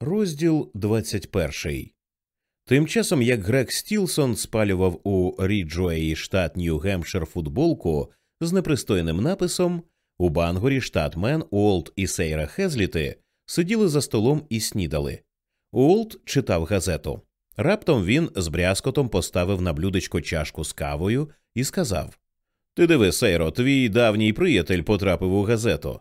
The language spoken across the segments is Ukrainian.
Розділ 21. Тим часом як Грег Стілсон спалював у Ріджуеї штат Нью-Гемпшир футболку з непристойним написом, у Бангорі штат Мен, Уолт і Сейра Хезліти сиділи за столом і снідали. Уолт читав газету. Раптом він з брязкотом поставив на блюдечко чашку з кавою і сказав Ти диви, Сейро, твій давній приятель потрапив у газету.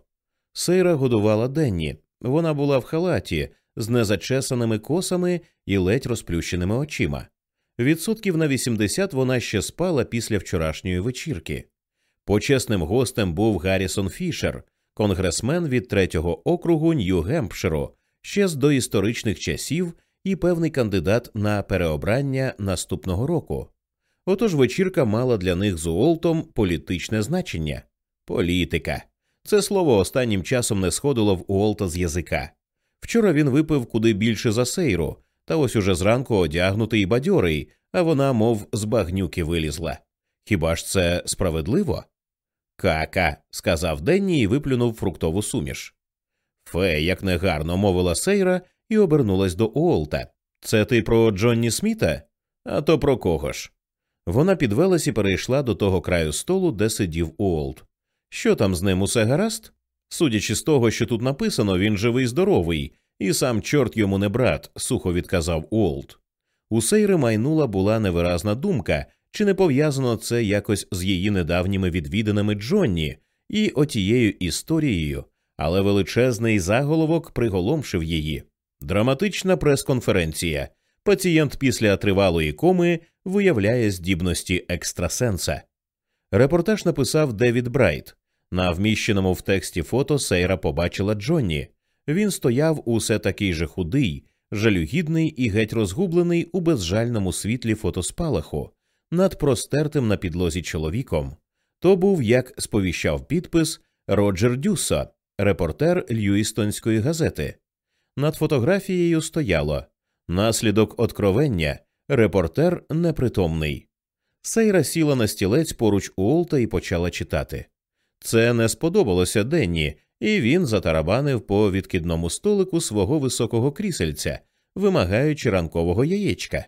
Сейра годувала Денні. Вона була в халаті з незачесаними косами і ледь розплющеними очима. Відсотків на 80 вона ще спала після вчорашньої вечірки. Почесним гостем був Гаррісон Фішер, конгресмен від третього округу Нью-Гемпширу, ще з доісторичних часів і певний кандидат на переобрання наступного року. Отож вечірка мала для них з Уолтом політичне значення. Політика. Це слово останнім часом не сходило в Уолта з язика. Вчора він випив куди більше за сейру, та ось уже зранку одягнутий і бадьорий, а вона, мов з багнюки, вилізла. Хіба ж це справедливо? Кака, сказав Денні і виплюнув фруктову суміш. Фе, як негарно мовила Сейра і обернулась до Уолта. Це ти про Джонні Сміта? А то про кого ж? Вона підвелась і перейшла до того краю столу, де сидів Уолт. Що там з ним усе гаразд? Судячи з того, що тут написано, він живий здоровий, і сам чорт йому не брат, сухо відказав Уолт. У Сейри майнула була невиразна думка, чи не пов'язано це якось з її недавніми відвіданими Джонні і отією історією, але величезний заголовок приголомшив її. Драматична прес-конференція. Пацієнт після тривалої коми виявляє здібності екстрасенса. Репортаж написав Девід Брайт. На вміщеному в тексті фото Сейра побачила Джонні. Він стояв усе такий же худий, жалюгідний і геть розгублений у безжальному світлі фотоспалаху над простертим на підлозі чоловіком. То був, як сповіщав підпис, Роджер Дюссо, репортер Льюістонської газети. Над фотографією стояло наслідок откровення, репортер непритомний. Сейра сіла на стілець поруч Уолта і почала читати. Це не сподобалося Денні, і він затарабанив по відкидному столику свого високого крісельця, вимагаючи ранкового яєчка.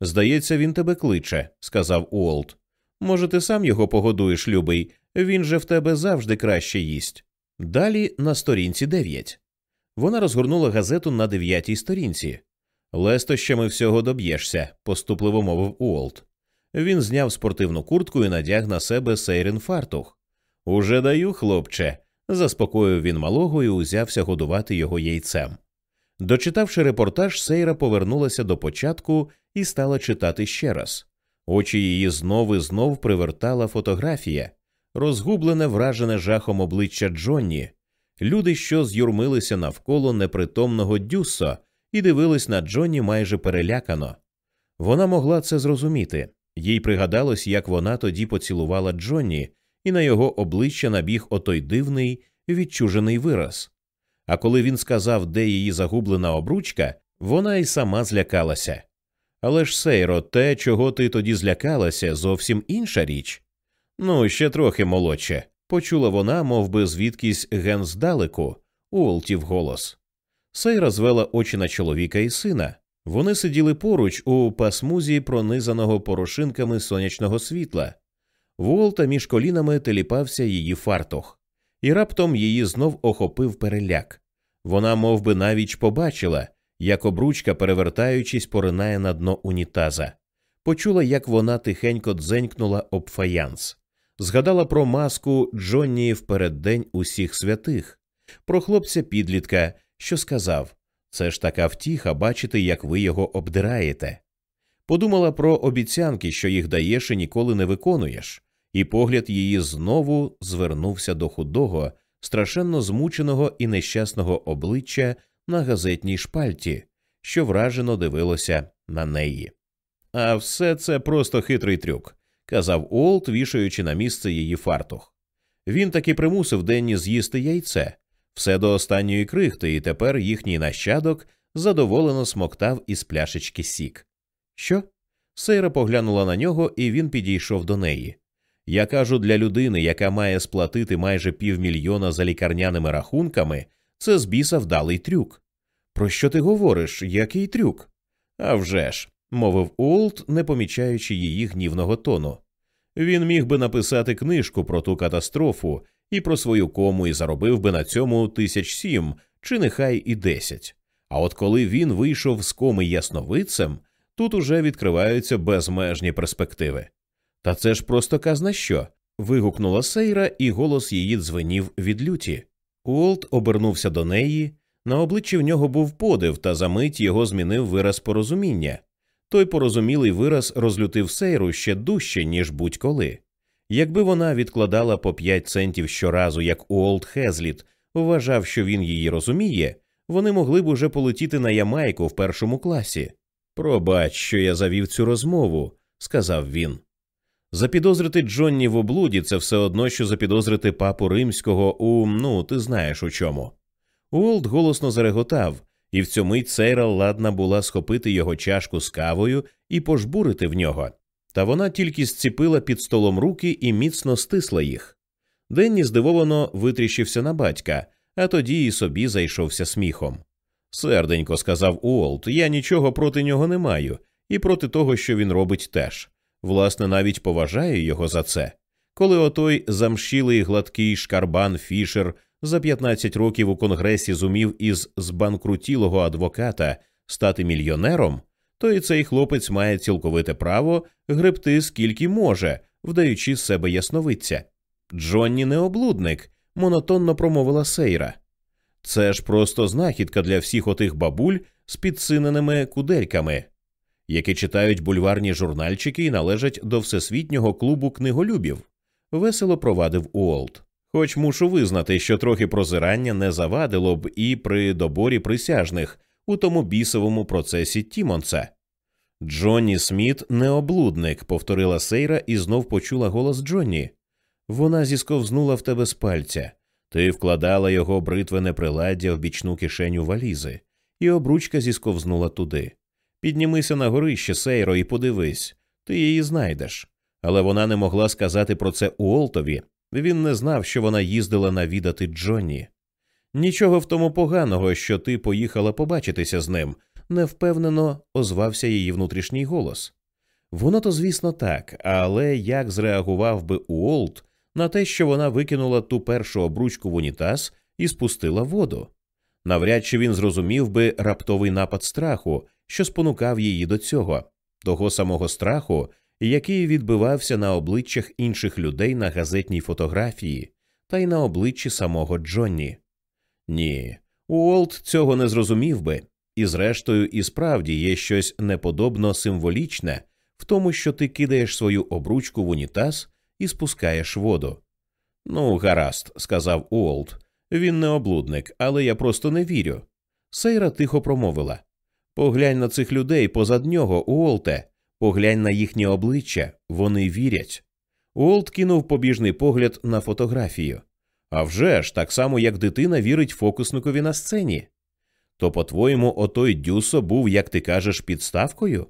Здається, він тебе кличе, сказав Уолт. Може, ти сам його погодуєш, любий, він же в тебе завжди краще їсть. Далі на сторінці дев'ять. Вона розгорнула газету на дев'ятій сторінці. Лестощами всього доб'єшся, поступливо мовив Уолт. Він зняв спортивну куртку і надяг на себе сейрин фартух. Уже даю, хлопче, заспокоїв він малого і узявся годувати його яйцем. Дочитавши репортаж, Сейра повернулася до початку і стала читати ще раз. Очі її знов і знов привертала фотографія, розгублене, вражене жахом обличчя Джонні, люди, що з'юрмилися навколо непритомного Дюссо, і дивились на Джонні майже перелякано. Вона могла це зрозуміти. Їй пригадалось, як вона тоді поцілувала Джонні, і на його обличчя набіг отой дивний, відчужений вираз. А коли він сказав, де її загублена обручка, вона й сама злякалася. Але ж, Сейро, те, чого ти тоді злякалася, зовсім інша річ. Ну, ще трохи молодше, почула вона, мов би, звідкись ген здалеку, Уолтів голос. Сейра звела очі на чоловіка і сина. Вони сиділи поруч у пасмузі пронизаного порошинками сонячного світла. Волта між колінами теліпався її фартух, і раптом її знов охопив переляк. Вона мов би, навіч побачила, як обручка, перевертаючись, поринає на дно унітаза. Почула, як вона тихенько дзенькнула об фаянс, згадала про маску Джонні в переддень усіх святих, про хлопця підлітка, що сказав це ж така втіха бачити, як ви його обдираєте. Подумала про обіцянки, що їх даєш і ніколи не виконуєш, і погляд її знову звернувся до худого, страшенно змученого і нещасного обличчя на газетній шпальті, що вражено дивилося на неї. А все це просто хитрий трюк, казав Уолт, вішаючи на місце її фартух. Він таки примусив Денні з'їсти яйце, все до останньої крихти, і тепер їхній нащадок задоволено смоктав із пляшечки сік. Що? Сейра поглянула на нього, і він підійшов до неї. Я кажу для людини, яка має сплатити майже півмільйона за лікарняними рахунками, це з біса вдалий трюк. Про що ти говориш? Який трюк? «А вже ж», – мовив Уолт, не помічаючи її гнівного тону. Він міг би написати книжку про ту катастрофу і про свою кому і заробив би на цьому тисяч сім чи нехай і десять. А от коли він вийшов з коми ясновидцем, тут уже відкриваються безмежні перспективи. Та це ж просто казна що. вигукнула Сейра, і голос її дзвенів від люті. Уолт обернувся до неї. На обличчі в нього був подив, та за мить його змінив вираз порозуміння. Той порозумілий вираз розлютив Сейру ще дужче, ніж будь-коли. Якби вона відкладала по п'ять центів щоразу, як Уолт Хезліт вважав, що він її розуміє, вони могли б уже полетіти на Ямайку в першому класі. Пробач, що я завів цю розмову, сказав він. Запідозрити Джонні в облуді це все одно, що запідозрити папу римського у ну, ти знаєш у чому. Уолт голосно зареготав, і в цю мить Сейра ладна була схопити його чашку з кавою і пожбурити в нього. Та вона тільки зціпила під столом руки і міцно стисла їх. Денні здивовано витріщився на батька, а тоді і собі зайшовся сміхом. Серденько, сказав Уолт, я нічого проти нього не маю, і проти того, що він робить теж. Власне, навіть поважаю його за це. Коли отой замшілий гладкий шкарбан Фішер за 15 років у конгресі зумів із збанкрутілого адвоката стати мільйонером, то і цей хлопець має цілковите право гребти скільки може, вдаючи з себе ясновидця. Джонні не облудник, монотонно промовила Сейра. Це ж просто знахідка для всіх отих бабуль з підсиненими кудельками, які читають бульварні журнальчики і належать до всесвітнього клубу книголюбів, весело провадив Уолт. Хоч мушу визнати, що трохи прозирання не завадило б і при доборі присяжних у тому бісовому процесі Тімонса. Джонні Сміт не облудник, повторила Сейра і знов почула голос Джонні. Вона зісковзнула в тебе з пальця. Ти вкладала його бритвене приладдя в бічну кишеню валізи, і обручка зісковзнула туди. Піднімися на горище, Сейро, і подивись, ти її знайдеш. Але вона не могла сказати про це Уолтові. Він не знав, що вона їздила навідати Джонні. Нічого в тому поганого, що ти поїхала побачитися з ним, невпевнено озвався її внутрішній голос. Воно то, звісно, так, але як зреагував би Уолт на те, що вона викинула ту першу обручку в унітаз і спустила воду? Навряд чи він зрозумів би раптовий напад страху, що спонукав її до цього, того самого страху, який відбивався на обличчях інших людей на газетній фотографії, та й на обличчі самого Джонні. Ні, Уолт цього не зрозумів би, і, зрештою, і справді є щось неподобно символічне в тому, що ти кидаєш свою обручку в унітаз і спускаєш воду. Ну, гаразд, сказав Уолт. Він не облудник, але я просто не вірю. Сейра тихо промовила Поглянь на цих людей позад нього, Уолте, поглянь на їхнє обличчя, вони вірять. Уолт кинув побіжний погляд на фотографію. А вже ж, так само, як дитина вірить фокусникові на сцені. То, по-твоєму, отой Дюсо був, як ти кажеш, підставкою?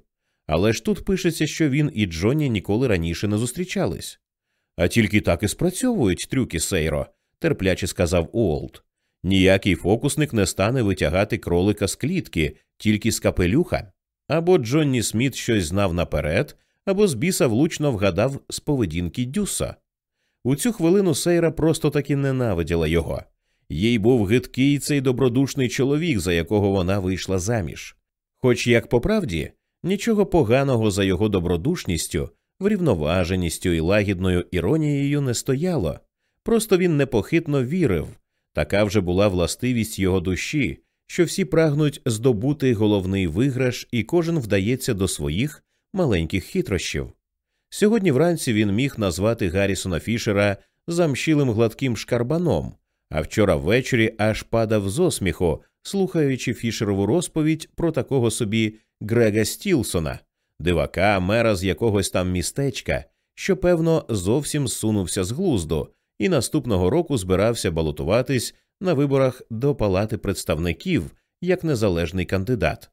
Але ж тут пишеться, що він і Джонні ніколи раніше не зустрічались. А тільки так і спрацьовують трюки Сейро, терпляче сказав Уолт. Ніякий фокусник не стане витягати кролика з клітки, тільки з капелюха. Або Джонні Сміт щось знав наперед, або з біса влучно вгадав з поведінки Дюса. У цю хвилину Сейра просто таки ненавиділа його. Їй був гидкий цей добродушний чоловік, за якого вона вийшла заміж. Хоч, як по правді, нічого поганого за його добродушністю, врівноваженістю і лагідною іронією не стояло, просто він непохитно вірив, така вже була властивість його душі, що всі прагнуть здобути головний виграш, і кожен вдається до своїх маленьких хитрощів. Сьогодні вранці він міг назвати Гаррісона Фішера замшілим гладким шкарбаном, а вчора ввечері аж падав з осміху, слухаючи Фішерову розповідь про такого собі Грега Стілсона, дивака, мера з якогось там містечка, що, певно, зовсім зсунувся з глузду, і наступного року збирався балотуватись на виборах до Палати представників як незалежний кандидат.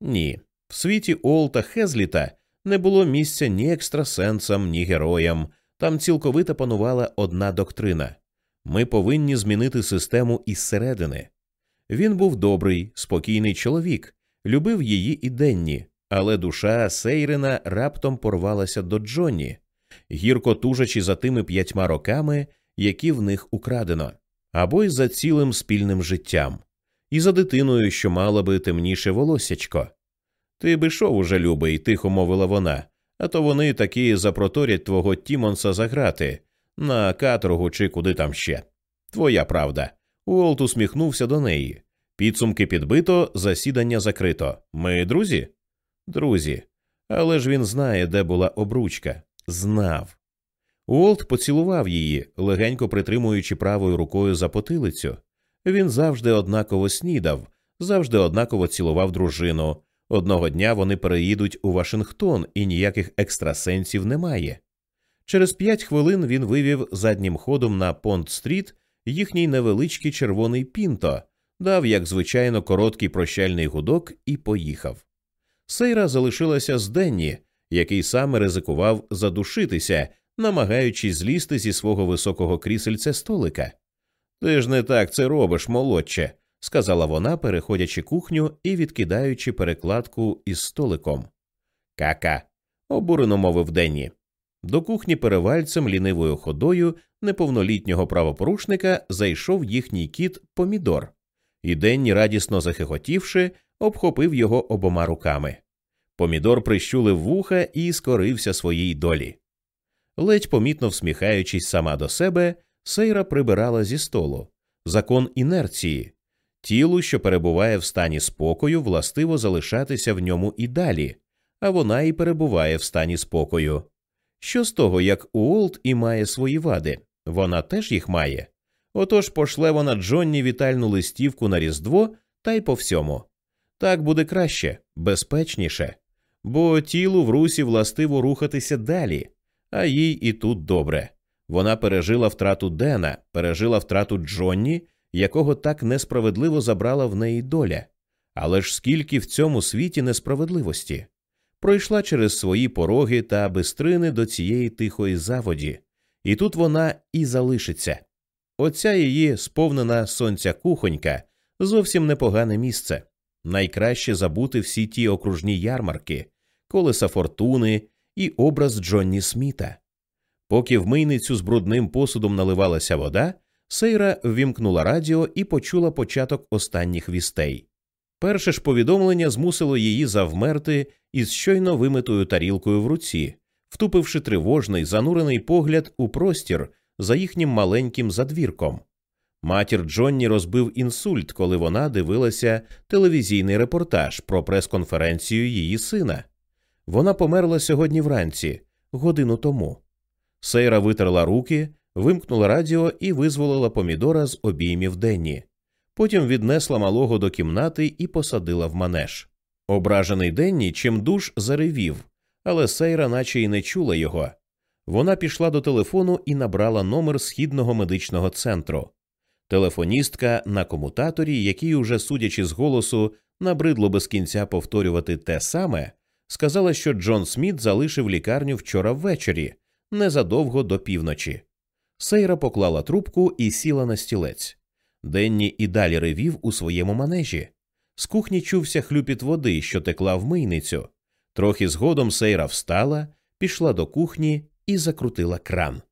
Ні, в світі Олта Хезліта не було місця ні екстрасенсам, ні героям, там цілковито панувала одна доктрина ми повинні змінити систему із середини. Він був добрий, спокійний чоловік, любив її і денні, але душа Сейрена раптом порвалася до Джонні, гірко тужачи за тими п'ятьма роками, які в них украдено, або й за цілим спільним життям, і за дитиною, що мала би темніше волосячко. Ти би шов уже, любий, тихо мовила вона, а то вони таки запроторять твого Тімонса заграти на каторгу чи куди там ще. Твоя правда. Уолт усміхнувся до неї. Підсумки підбито, засідання закрито. Ми друзі? Друзі. Але ж він знає, де була обручка. Знав. Уолт поцілував її, легенько притримуючи правою рукою за потилицю. Він завжди однаково снідав, завжди однаково цілував дружину. Одного дня вони переїдуть у Вашингтон, і ніяких екстрасенсів немає. Через п'ять хвилин він вивів заднім ходом на Понт-стріт їхній невеличкий червоний пінто, дав, як звичайно, короткий прощальний гудок і поїхав. Сейра залишилася з Денні, який саме ризикував задушитися, намагаючись злізти зі свого високого крісельця столика. Ти ж не так це робиш, молодче, сказала вона, переходячи кухню і відкидаючи перекладку із столиком. Кака. обурено мовив Денні. До кухні перевальцем лінивою ходою неповнолітнього правопорушника зайшов їхній кіт Помідор, і Денні, радісно захихотівши, обхопив його обома руками. Помідор прищулив вуха і скорився своїй долі. Ледь помітно всміхаючись сама до себе, Сейра прибирала зі столу закон інерції, тілу, що перебуває в стані спокою, властиво залишатися в ньому і далі, а вона і перебуває в стані спокою. Що з того, як Уолт і має свої вади, вона теж їх має. Отож пошле вона Джонні вітальну листівку на Різдво та й по всьому. Так буде краще, безпечніше, бо тілу в русі властиво рухатися далі, а їй і тут добре. Вона пережила втрату Дена, пережила втрату Джонні, якого так несправедливо забрала в неї доля. Але ж скільки в цьому світі несправедливості? Пройшла через свої пороги та бистрини до цієї тихої заводі, і тут вона і залишиться. Оця її сповнена сонця кухонька зовсім непогане місце. Найкраще забути всі ті окружні ярмарки, колеса фортуни і образ Джонні Сміта. Поки в мийницю з брудним посудом наливалася вода, Сейра ввімкнула радіо і почула початок останніх вістей. Перше ж повідомлення змусило її завмерти із щойно вимитою тарілкою в руці, втупивши тривожний, занурений погляд у простір за їхнім маленьким задвірком. Матір Джонні розбив інсульт, коли вона дивилася телевізійний репортаж про прес-конференцію її сина. Вона померла сьогодні вранці, годину тому. Сейра витерла руки, вимкнула радіо і визволила помідора з обіймів Денні. Потім віднесла малого до кімнати і посадила в манеж. Ображений Денні чим душ заревів, але Сейра наче й не чула його. Вона пішла до телефону і набрала номер східного медичного центру. Телефоністка на комутаторі, який, уже судячи з голосу, набридло без кінця повторювати те саме, сказала, що Джон Сміт залишив лікарню вчора ввечері, незадовго до півночі. Сейра поклала трубку і сіла на стілець. Денні і далі ревів у своєму манежі. З кухні чувся хлюпіт води, що текла в мийницю. Трохи згодом Сейра встала, пішла до кухні і закрутила кран.